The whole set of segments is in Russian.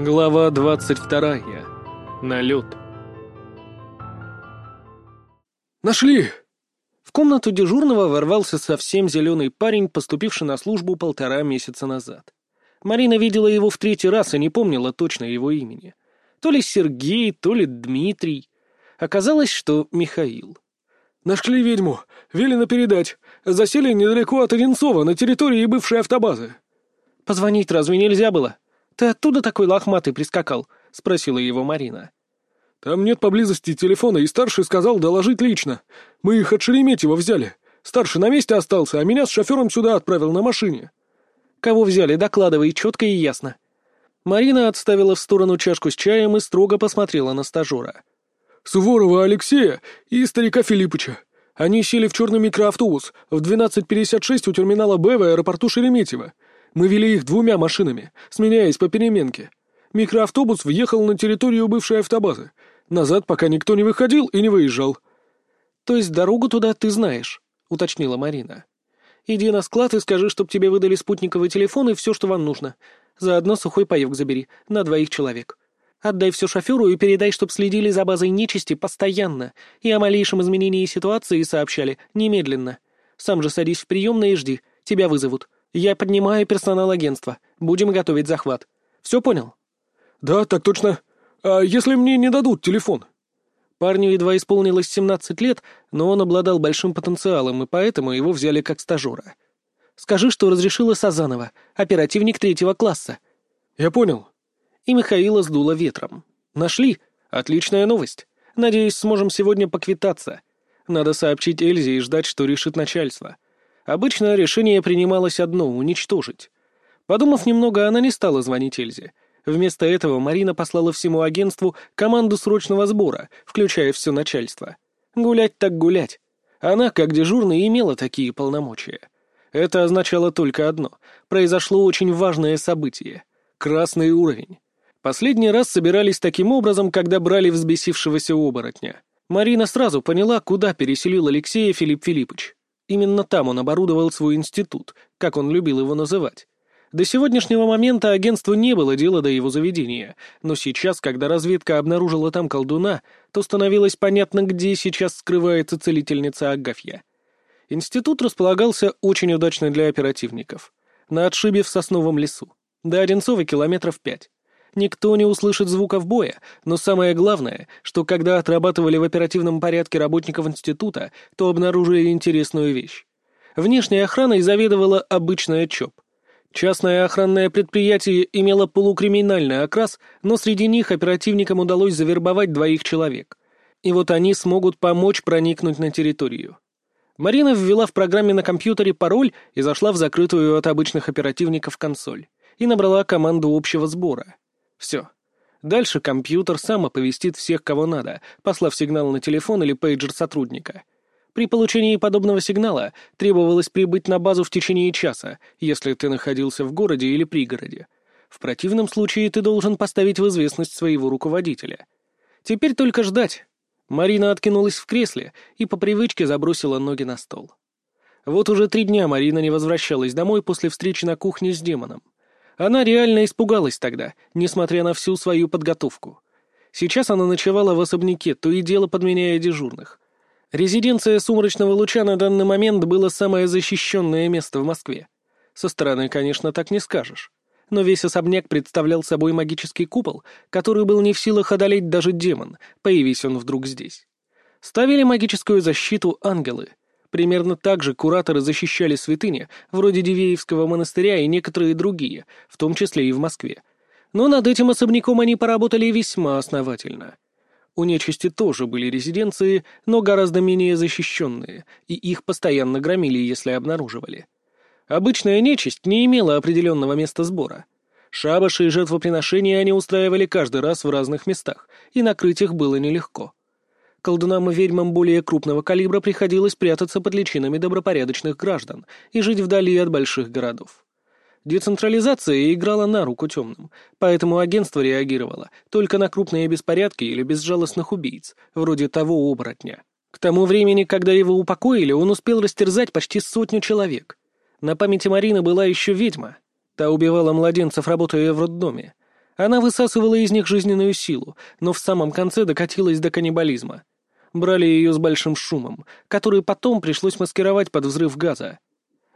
Глава 22. Налет. «Нашли!» В комнату дежурного ворвался совсем зеленый парень, поступивший на службу полтора месяца назад. Марина видела его в третий раз и не помнила точно его имени. То ли Сергей, то ли Дмитрий. Оказалось, что Михаил. «Нашли ведьму. Велено передать. Засели недалеко от Одинцова, на территории бывшей автобазы». «Позвонить разве нельзя было?» «Ты оттуда такой лохматый прискакал?» — спросила его Марина. «Там нет поблизости телефона, и старший сказал доложить лично. Мы их от Шереметьева взяли. Старший на месте остался, а меня с шофером сюда отправил на машине». «Кого взяли? Докладывай, четко и ясно». Марина отставила в сторону чашку с чаем и строго посмотрела на стажера. «Суворова Алексея и старика Филиппыча. Они сели в черный микроавтобус в 12.56 у терминала «Б» в аэропорту Шереметьево. Мы вели их двумя машинами, сменяясь по переменке. Микроавтобус въехал на территорию бывшей автобазы. Назад пока никто не выходил и не выезжал. «То есть дорогу туда ты знаешь?» — уточнила Марина. «Иди на склад и скажи, чтоб тебе выдали спутниковый телефон и все, что вам нужно. Заодно сухой паёк забери, на двоих человек. Отдай все шоферу и передай, чтоб следили за базой нечисти постоянно и о малейшем изменении ситуации сообщали немедленно. Сам же садись в приемной и жди, тебя вызовут. Я поднимаю персонал агентства. Будем готовить захват. Все понял?» «Да, так точно. А если мне не дадут телефон?» Парню едва исполнилось 17 лет, но он обладал большим потенциалом, и поэтому его взяли как стажера. «Скажи, что разрешила Сазанова, оперативник третьего класса». «Я понял». И Михаила сдуло ветром. «Нашли. Отличная новость. Надеюсь, сможем сегодня поквитаться. Надо сообщить Эльзе и ждать, что решит начальство». Обычно решение принималось одно — уничтожить. Подумав немного, она не стала звонить Эльзе. Вместо этого Марина послала всему агентству команду срочного сбора, включая все начальство. Гулять так гулять. Она, как дежурная, имела такие полномочия. Это означало только одно — произошло очень важное событие — красный уровень. Последний раз собирались таким образом, когда брали взбесившегося оборотня. Марина сразу поняла, куда переселил Алексея Филипп Филиппович. Именно там он оборудовал свой институт, как он любил его называть. До сегодняшнего момента агентству не было дела до его заведения, но сейчас, когда разведка обнаружила там колдуна, то становилось понятно, где сейчас скрывается целительница Агафья. Институт располагался очень удачно для оперативников. На отшибе в сосновом лесу. До Одинцова километров пять. Никто не услышит звуков боя, но самое главное, что когда отрабатывали в оперативном порядке работников института, то обнаружили интересную вещь. Внешней охраной заведовала обычная ЧОП. Частное охранное предприятие имело полукриминальный окрас, но среди них оперативникам удалось завербовать двоих человек. И вот они смогут помочь проникнуть на территорию. Марина ввела в программе на компьютере пароль и зашла в закрытую от обычных оперативников консоль. И набрала команду общего сбора. Все. Дальше компьютер сам оповестит всех, кого надо, послав сигнал на телефон или пейджер сотрудника. При получении подобного сигнала требовалось прибыть на базу в течение часа, если ты находился в городе или пригороде. В противном случае ты должен поставить в известность своего руководителя. Теперь только ждать. Марина откинулась в кресле и по привычке забросила ноги на стол. Вот уже три дня Марина не возвращалась домой после встречи на кухне с демоном. Она реально испугалась тогда, несмотря на всю свою подготовку. Сейчас она ночевала в особняке, то и дело подменяя дежурных. Резиденция Сумрачного Луча на данный момент было самое защищенное место в Москве. Со стороны, конечно, так не скажешь. Но весь особняк представлял собой магический купол, который был не в силах одолеть даже демон, появись он вдруг здесь. Ставили магическую защиту ангелы, Примерно так же кураторы защищали святыни, вроде Дивеевского монастыря и некоторые другие, в том числе и в Москве. Но над этим особняком они поработали весьма основательно. У нечисти тоже были резиденции, но гораздо менее защищенные, и их постоянно громили, если обнаруживали. Обычная нечисть не имела определенного места сбора. Шабаши и жертвоприношения они устраивали каждый раз в разных местах, и накрыть их было нелегко колдунам и ведьмам более крупного калибра приходилось прятаться под личинами добропорядочных граждан и жить вдали от больших городов. Децентрализация играла на руку темным, поэтому агентство реагировало только на крупные беспорядки или безжалостных убийц, вроде того оборотня. К тому времени, когда его упокоили, он успел растерзать почти сотню человек. На памяти Марины была еще ведьма. Та убивала младенцев, работая в роддоме. Она высасывала из них жизненную силу, но в самом конце докатилась до каннибализма. Брали ее с большим шумом, который потом пришлось маскировать под взрыв газа.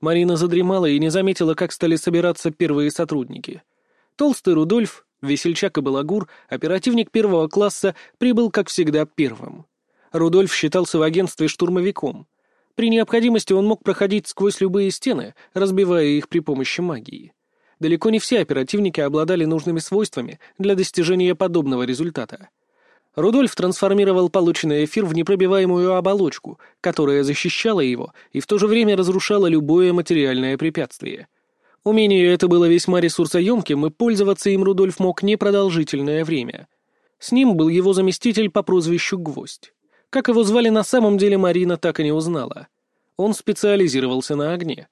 Марина задремала и не заметила, как стали собираться первые сотрудники. Толстый Рудольф, весельчак и балагур, оперативник первого класса, прибыл, как всегда, первым. Рудольф считался в агентстве штурмовиком. При необходимости он мог проходить сквозь любые стены, разбивая их при помощи магии. Далеко не все оперативники обладали нужными свойствами для достижения подобного результата. Рудольф трансформировал полученный эфир в непробиваемую оболочку, которая защищала его и в то же время разрушала любое материальное препятствие. Умение это было весьма ресурсоемким, и пользоваться им Рудольф мог непродолжительное время. С ним был его заместитель по прозвищу Гвоздь. Как его звали на самом деле, Марина так и не узнала. Он специализировался на огне.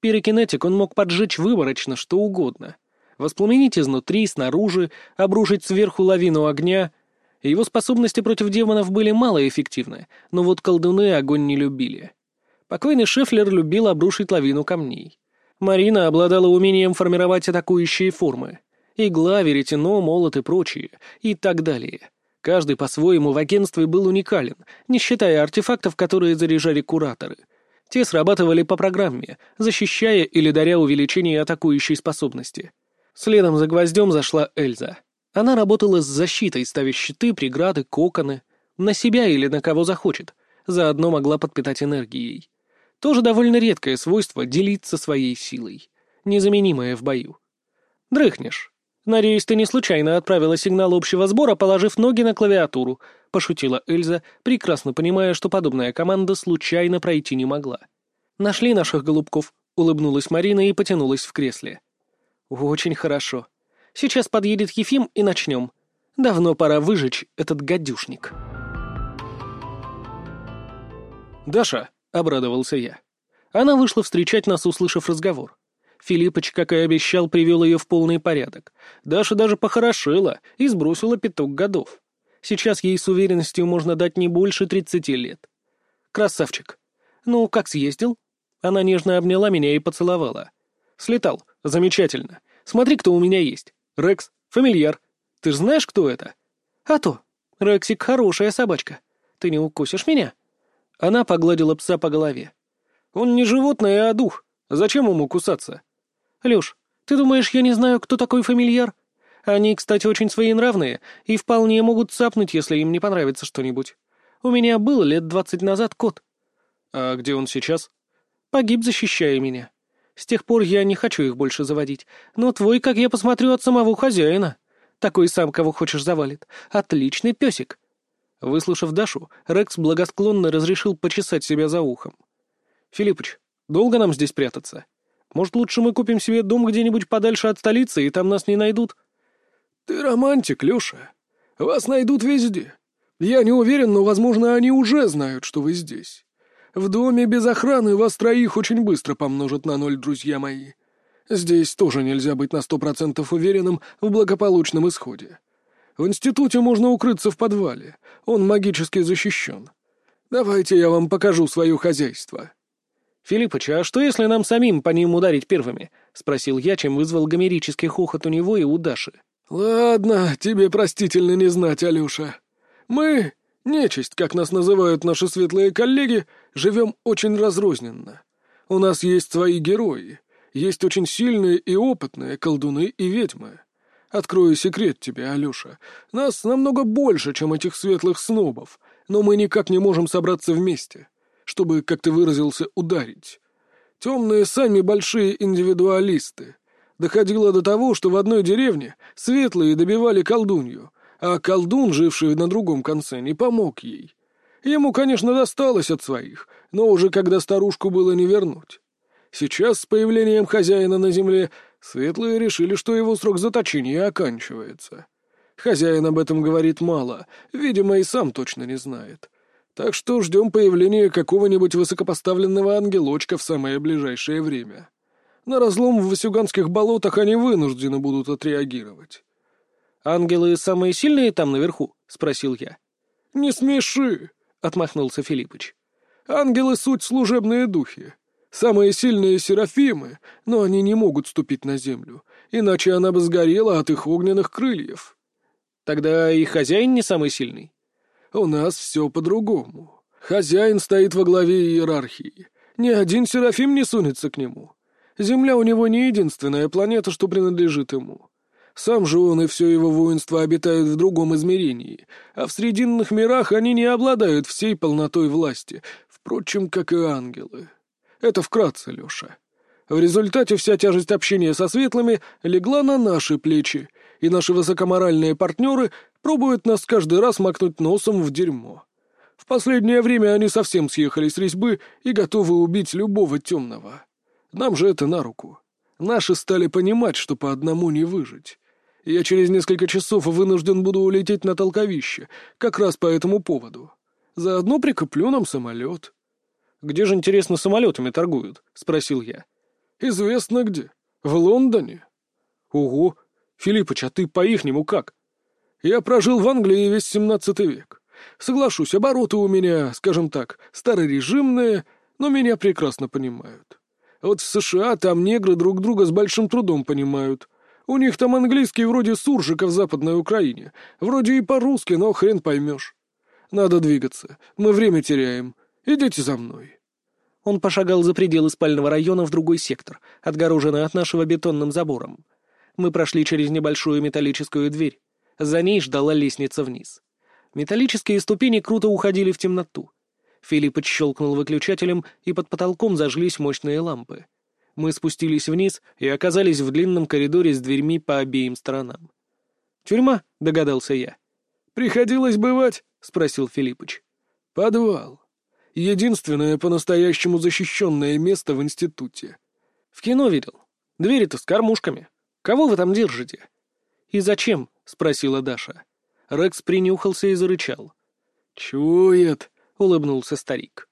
Пирокинетик он мог поджечь выборочно что угодно. Воспламенить изнутри, снаружи, обрушить сверху лавину огня — его способности против демонов были малоэффективны, но вот колдуны огонь не любили. Покойный Шефлер любил обрушить лавину камней. Марина обладала умением формировать атакующие формы. Игла, веретено, молот и прочие, и так далее. Каждый по-своему в агентстве был уникален, не считая артефактов, которые заряжали кураторы. Те срабатывали по программе, защищая или даря увеличение атакующей способности. Следом за гвоздем зашла Эльза — она работала с защитой, ставя щиты, преграды, коконы. На себя или на кого захочет. Заодно могла подпитать энергией. Тоже довольно редкое свойство — делиться своей силой. Незаменимое в бою. «Дрыхнешь. Надеюсь, ты не случайно отправила сигнал общего сбора, положив ноги на клавиатуру», — пошутила Эльза, прекрасно понимая, что подобная команда случайно пройти не могла. «Нашли наших голубков», — улыбнулась Марина и потянулась в кресле. «Очень хорошо. Сейчас подъедет Ефим и начнем. Давно пора выжечь этот гадюшник. «Даша», — обрадовался я. Она вышла встречать нас, услышав разговор. Филиппыч, как и обещал, привел ее в полный порядок. Даша даже похорошела и сбросила пяток годов. Сейчас ей с уверенностью можно дать не больше тридцати лет. Красавчик. Ну, как съездил? Она нежно обняла меня и поцеловала. Слетал. Замечательно. Смотри, кто у меня есть. Рекс, фамильяр. Ты ж знаешь, кто это? А то. Рексик хорошая собачка. Ты не укусишь меня? Она погладила пса по голове. Он не животное, а дух. Зачем ему кусаться? Лёш, ты думаешь, я не знаю, кто такой фамильяр? Они, кстати, очень своенравные и вполне могут цапнуть, если им не понравится что-нибудь. У меня был лет двадцать назад кот. А где он сейчас? Погиб, защищая меня. С тех пор я не хочу их больше заводить. Но твой, как я посмотрю, от самого хозяина. Такой сам, кого хочешь, завалит. Отличный песик». Выслушав Дашу, Рекс благосклонно разрешил почесать себя за ухом. «Филиппыч, долго нам здесь прятаться? Может, лучше мы купим себе дом где-нибудь подальше от столицы, и там нас не найдут?» «Ты романтик, Леша. Вас найдут везде. Я не уверен, но, возможно, они уже знают, что вы здесь. В доме без охраны вас троих очень быстро помножат на ноль, друзья мои. Здесь тоже нельзя быть на сто процентов уверенным в благополучном исходе. В институте можно укрыться в подвале. Он магически защищен. Давайте я вам покажу свое хозяйство». «Филиппыч, а что если нам самим по ним ударить первыми?» — спросил я, чем вызвал гомерический хохот у него и у Даши. «Ладно, тебе простительно не знать, Алюша. Мы Нечисть, как нас называют наши светлые коллеги, живем очень разрозненно. У нас есть свои герои, есть очень сильные и опытные колдуны и ведьмы. Открою секрет тебе, Алеша. Нас намного больше, чем этих светлых снобов, но мы никак не можем собраться вместе, чтобы, как ты выразился, ударить. Темные сами большие индивидуалисты. Доходило до того, что в одной деревне светлые добивали колдунью — а колдун, живший на другом конце, не помог ей. Ему, конечно, досталось от своих, но уже когда старушку было не вернуть. Сейчас, с появлением хозяина на земле, светлые решили, что его срок заточения оканчивается. Хозяин об этом говорит мало, видимо, и сам точно не знает. Так что ждем появления какого-нибудь высокопоставленного ангелочка в самое ближайшее время. На разлом в Васюганских болотах они вынуждены будут отреагировать. «Ангелы самые сильные там наверху?» — спросил я. «Не смеши!» — отмахнулся Филиппыч. «Ангелы — суть служебные духи. Самые сильные — серафимы, но они не могут ступить на землю. иначе она бы сгорела от их огненных крыльев. Тогда и хозяин не самый сильный. У нас все по-другому. Хозяин стоит во главе иерархии. Ни один Серафим не сунется к нему. Земля у него не единственная планета, что принадлежит ему. Сам же он и все его воинство обитают в другом измерении, а в Срединных мирах они не обладают всей полнотой власти, впрочем, как и ангелы. Это вкратце, Леша. В результате вся тяжесть общения со светлыми легла на наши плечи, и наши высокоморальные партнеры пробуют нас каждый раз макнуть носом в дерьмо. В последнее время они совсем съехали с резьбы и готовы убить любого темного. Нам же это на руку. Наши стали понимать, что по одному не выжить. Я через несколько часов вынужден буду улететь на толковище, как раз по этому поводу. Заодно прикоплю нам самолет. «Где же, интересно, самолетами торгуют?» — спросил я. «Известно где. В Лондоне». «Ого! Филиппыч, а ты по-ихнему как?» «Я прожил в Англии весь семнадцатый век. Соглашусь, обороты у меня, скажем так, старорежимные, но меня прекрасно понимают. Вот в США там негры друг друга с большим трудом понимают. У них там английский вроде суржика в Западной Украине. Вроде и по-русски, но хрен поймешь. Надо двигаться. Мы время теряем. Идите за мной». Он пошагал за пределы спального района в другой сектор, отгороженный от нашего бетонным забором. Мы прошли через небольшую металлическую дверь. За ней ждала лестница вниз. Металлические ступени круто уходили в темноту. Филипп щелкнул выключателем, и под потолком зажглись мощные лампы. Мы спустились вниз и оказались в длинном коридоре с дверьми по обеим сторонам. «Тюрьма», — догадался я. «Приходилось бывать?» — спросил Филиппыч. «Подвал. Единственное по-настоящему защищенное место в институте». «В кино видел. Двери-то с кормушками. Кого вы там держите?» «И зачем?» — спросила Даша. Рекс принюхался и зарычал. «Чует», — улыбнулся старик.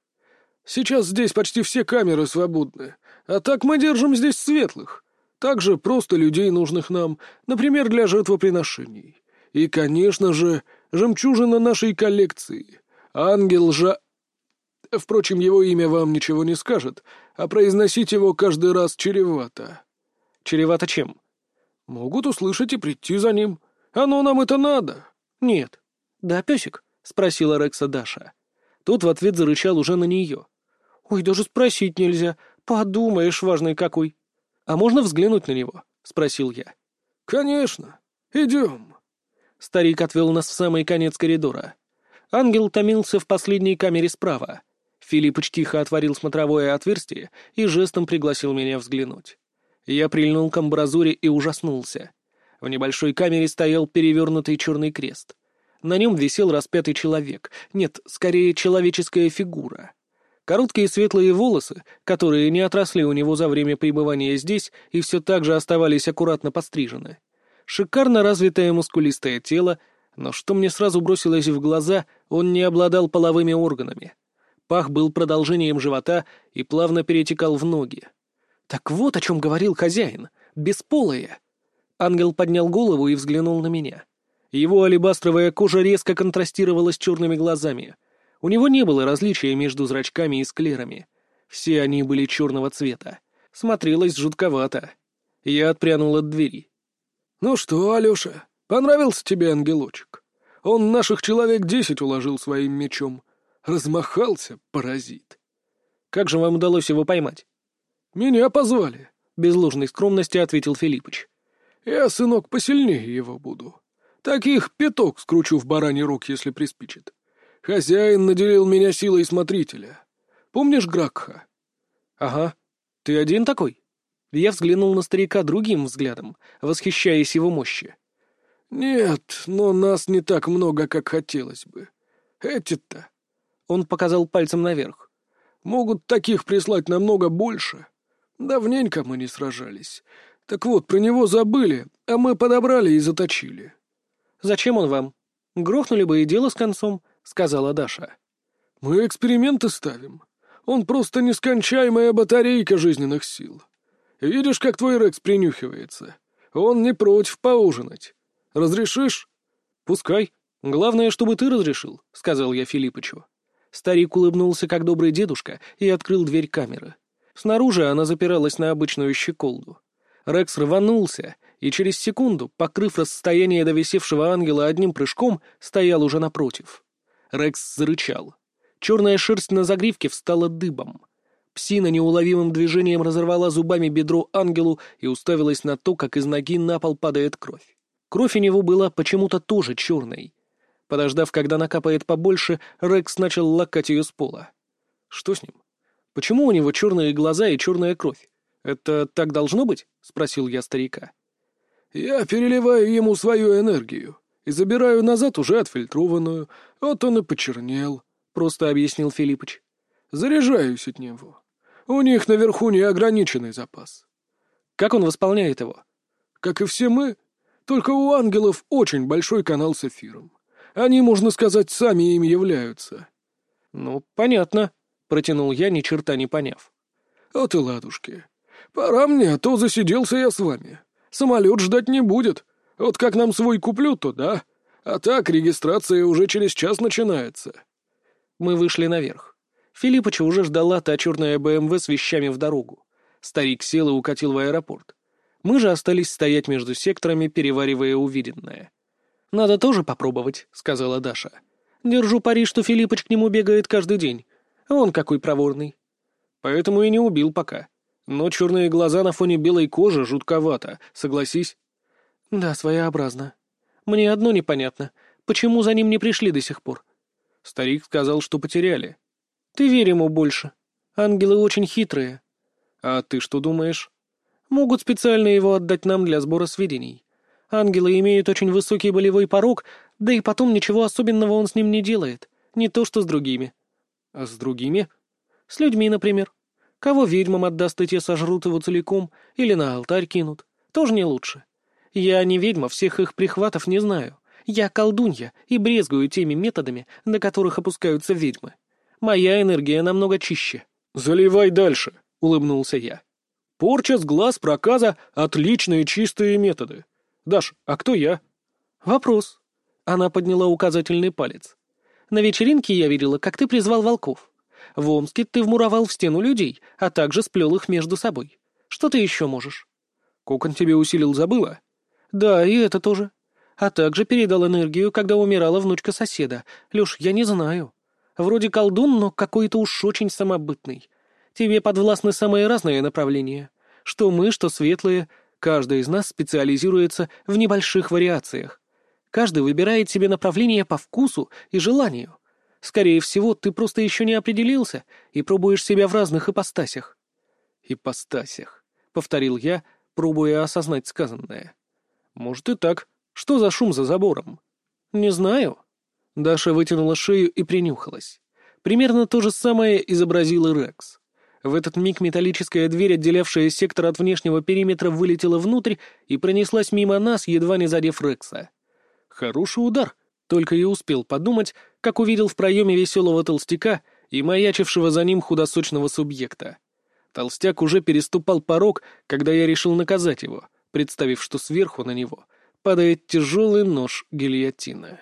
«Сейчас здесь почти все камеры свободны, а так мы держим здесь светлых. Также просто людей, нужных нам, например, для жертвоприношений. И, конечно же, жемчужина нашей коллекции. Ангел Жа... Впрочем, его имя вам ничего не скажет, а произносить его каждый раз чревато». «Чревато чем?» «Могут услышать и прийти за ним. Оно нам это надо». «Нет». «Да, песик?» — спросила Рекса Даша. Тот в ответ зарычал уже на нее. «Ой, даже спросить нельзя. Подумаешь, важный какой». «А можно взглянуть на него?» — спросил я. «Конечно. Идем». Старик отвел нас в самый конец коридора. Ангел томился в последней камере справа. Филиппыч тихо отворил смотровое отверстие и жестом пригласил меня взглянуть. Я прильнул к амбразуре и ужаснулся. В небольшой камере стоял перевернутый черный крест. На нем висел распятый человек. Нет, скорее, человеческая фигура. Короткие светлые волосы, которые не отросли у него за время пребывания здесь и все так же оставались аккуратно подстрижены. Шикарно развитое мускулистое тело, но что мне сразу бросилось в глаза, он не обладал половыми органами. Пах был продолжением живота и плавно перетекал в ноги. Так вот о чем говорил хозяин. Бесполые. Ангел поднял голову и взглянул на меня. Его алебастровая кожа резко контрастировала с черными глазами. У него не было различия между зрачками и склерами. Все они были черного цвета. Смотрелось жутковато. Я отпрянул от двери. «Ну что, Алеша, понравился тебе ангелочек? Он наших человек десять уложил своим мечом. Размахался, паразит». «Как же вам удалось его поймать?» «Меня позвали», — без ложной скромности ответил Филиппыч. Я, сынок, посильнее его буду. Таких пяток скручу в бараний рог, если приспичит. Хозяин наделил меня силой смотрителя. Помнишь Гракха? Ага. Ты один такой? Я взглянул на старика другим взглядом, восхищаясь его мощи. Нет, но нас не так много, как хотелось бы. Эти-то... Он показал пальцем наверх. Могут таких прислать намного больше. Давненько мы не сражались. Так вот, про него забыли, а мы подобрали и заточили. Зачем он вам? Грохнули бы и дело с концом, сказала Даша. Мы эксперименты ставим. Он просто нескончаемая батарейка жизненных сил. Видишь, как твой Рекс принюхивается? Он не против поужинать. Разрешишь? Пускай. Главное, чтобы ты разрешил, сказал я Филиппычу. Старик улыбнулся, как добрый дедушка, и открыл дверь камеры. Снаружи она запиралась на обычную щеколду. Рекс рванулся, и через секунду, покрыв расстояние до висевшего ангела одним прыжком, стоял уже напротив. Рекс зарычал. Черная шерсть на загривке встала дыбом. Псина неуловимым движением разорвала зубами бедро ангелу и уставилась на то, как из ноги на пол падает кровь. Кровь у него была почему-то тоже черной. Подождав, когда накапает побольше, Рекс начал лакать ее с пола. Что с ним? Почему у него черные глаза и черная кровь? Это так должно быть? — спросил я старика. «Я переливаю ему свою энергию и забираю назад уже отфильтрованную. Вот он и почернел», — просто объяснил Филиппыч. «Заряжаюсь от него. У них наверху неограниченный запас». «Как он восполняет его?» «Как и все мы. Только у ангелов очень большой канал с эфиром. Они, можно сказать, сами им являются». «Ну, понятно», — протянул я, ни черта не поняв. «Вот и ладушки. Пора мне, а то засиделся я с вами. Самолет ждать не будет. Вот как нам свой куплю, то да. А так регистрация уже через час начинается». Мы вышли наверх. Филиппыча уже ждала та черная БМВ с вещами в дорогу. Старик сел и укатил в аэропорт. Мы же остались стоять между секторами, переваривая увиденное. «Надо тоже попробовать», — сказала Даша. «Держу пари, что Филиппыч к нему бегает каждый день. Он какой проворный». «Поэтому и не убил пока. Но черные глаза на фоне белой кожи жутковато, согласись?» «Да, своеобразно. Мне одно непонятно. Почему за ним не пришли до сих пор?» Старик сказал, что потеряли. «Ты верь ему больше. Ангелы очень хитрые». «А ты что думаешь?» «Могут специально его отдать нам для сбора сведений. Ангелы имеют очень высокий болевой порог, да и потом ничего особенного он с ним не делает. Не то что с другими». «А с другими?» «С людьми, например. Кого ведьмам отдаст, и те сожрут его целиком, или на алтарь кинут. Тоже не лучше. Я не ведьма, всех их прихватов не знаю. Я колдунья и брезгую теми методами, на которых опускаются ведьмы. Моя энергия намного чище». «Заливай дальше», — улыбнулся я. «Порча с глаз, проказа — отличные чистые методы. Даш, а кто я?» «Вопрос». Она подняла указательный палец. «На вечеринке я видела, как ты призвал волков. В Омске ты вмуровал в стену людей, а также сплел их между собой. Что ты еще можешь?» «Кокон тебе усилил, забыла?» «Да, и это тоже. А также передал энергию, когда умирала внучка соседа. Леш, я не знаю. Вроде колдун, но какой-то уж очень самобытный. Тебе подвластны самые разные направления. Что мы, что светлые. Каждый из нас специализируется в небольших вариациях. Каждый выбирает себе направление по вкусу и желанию. Скорее всего, ты просто еще не определился и пробуешь себя в разных ипостасях». «Ипостасях», — повторил я, пробуя осознать сказанное. «Может и так. Что за шум за забором?» «Не знаю». Даша вытянула шею и принюхалась. Примерно то же самое изобразил и Рекс. В этот миг металлическая дверь, отделявшая сектор от внешнего периметра, вылетела внутрь и пронеслась мимо нас, едва не задев Рекса. Хороший удар, только и успел подумать, как увидел в проеме веселого толстяка и маячившего за ним худосочного субъекта. Толстяк уже переступал порог, когда я решил наказать его, представив, что сверху на него падает тяжелый нож гильотина.